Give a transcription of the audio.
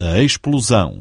a explosão.